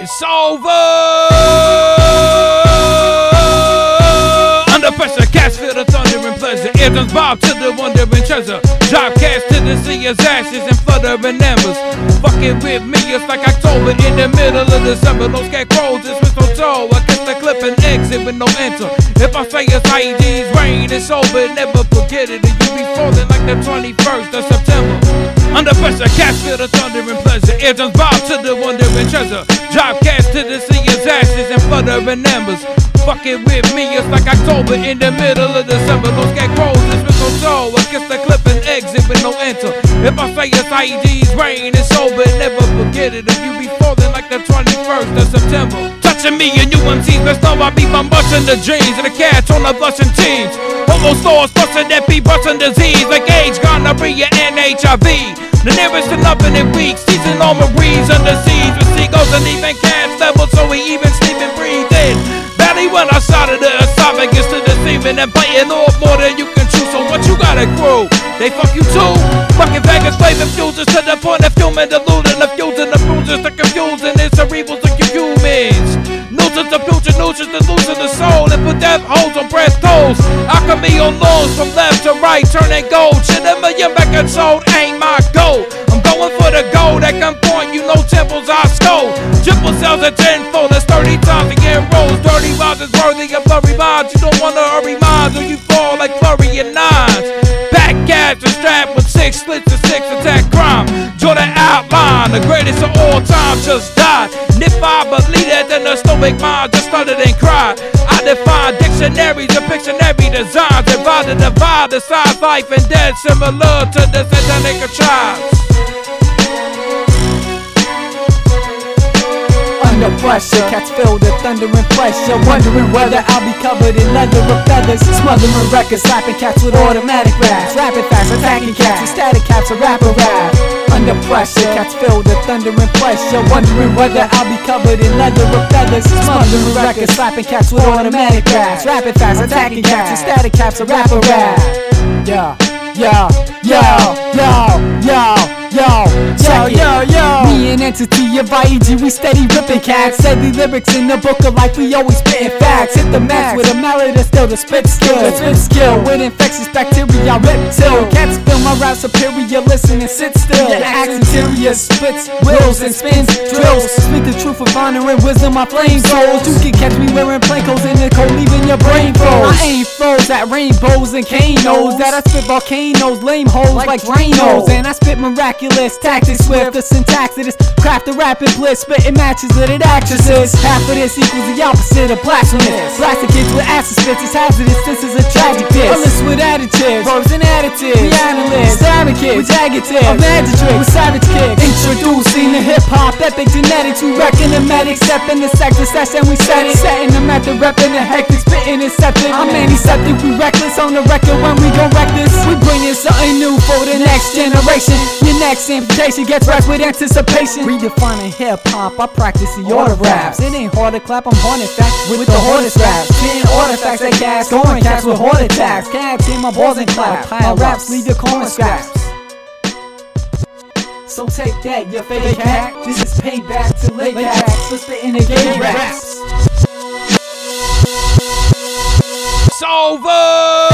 It's over. Under pressure, cats feel the thunder and pleasure. Eardrums bob to the wondering treasure. Drop cats to the sea as ashes and fluttering embers. Fucking with me, it's like October in the middle of December. Those scarecrows kiss the clip and exit with no enter. If I say it's IED's rain, it's over. Never forget it. And you be falling like the 21st of September. Under pressure, cats feel the thunder and pleasure. Eardrums bob to the wonder wondering treasure. Drop cats to the sea as ashes and fluttering embers. Fucking with me, it's like October in the middle of December. Those scarecrows is mistletoe. I kiss the clip and exit with no enter. If I say it's IED's rain, it's over. Never forget it. If you be falling like the 21st of September. Touching me and you MCs, best know I be I'm busting the dreams and the cats on the busting teams. Homo stores busting that be busting disease like AIDS, gonorrhea, and HIV. The nearest to nothing in weeks, season on marines under siege with seagulls and even cats level, so we even sleep and breathe in. Belly when I started the esophagus to deceiving and biting off more than you can chew. So what you gotta grow? They fuck you too. Fucking Vegas flavor fuses to the point of fuming, deluding, the fusing, the bruises, the confusing, the cerebrals, the the future, nuisance, the losing the soul, and put death holes on breast toes. Alchemy on lawns from left to right, turning gold. Shit, a million back and sold ain't my goal. I'm going for the gold at gunpoint, you know temples I stole. Triple cells at tenfold, that's 30 times again rolls. Dirty rhymes is worthy of blurry minds. You don't wanna hurry minds or you fall like flurry and nines. Back cats are strapped with six slits and six attack crime. Draw the outline, the greatest of all time just died. If I believe that, then the stoic mind just started and cried. I define dictionaries and Pictionary designs. Divide and divide the size, life and death, similar to the satanic tribes. Pressure, cats feel the thunder and pressure. Wondering whether I'll be covered in leather or feathers. Smothering records, slapping cats with automatic raps. Rapid fast, attacking cats with static caps, a rapper rap. Under pressure, cats feel the thunder and pressure. Wondering whether I'll be covered in leather or feathers. Smothering records, slapping cats with automatic raps. Rapid fast, attacking cats with static caps, a rapper rap. Yeah, yeah, yo, yo, yo. Me an entity of IEG, we steady ripping cats. Deadly lyrics in the book of life, we always spitting facts. Hit the max with a mallet that's still the spit skill. The spit skill with infectious bacteria, rip till. Cats feel my rap superior, listen and sit still. The axe interior splits, wills and spins, drills. Speak the truth of honor and wisdom, my flame souls. You can catch me wearing plain clothes in the cold, froze at rainbows and canos. That I spit volcanoes, lame holes like, Dranos. And I spit miraculous tactics swift. The syntax of this craft of rapid bliss. Spitting matches with it actresses. Half of this equals the opposite of blasphemous. Blasting kids with acid spits is hazardous. This is a tragic diss. I list with additives, verbs and additives. We analysts, stabbing kids with adjectives. A magic trick with savage kicks. Introducing the hip hop epic genetics. We reckon the medics, stepping the sector, and we set it. Setting them at the rep in the hectic, spitting is septic. I'm antiseptic, we reckless on the record when we gon' wreck this. We bringin' something new for the next generation. Your next amputation gets wrecked with anticipation. Redefining hip hop, I practice the order raps. It ain't hard to clap, I'm hornet facts with, the hardest raps. Spitting artifacts that gas, scoring cats with heart attacks. Cats in my balls and clap. My raps leave your corner scraps. So take that, you fake cat. This is payback to late cats for spitting the game raps. Over.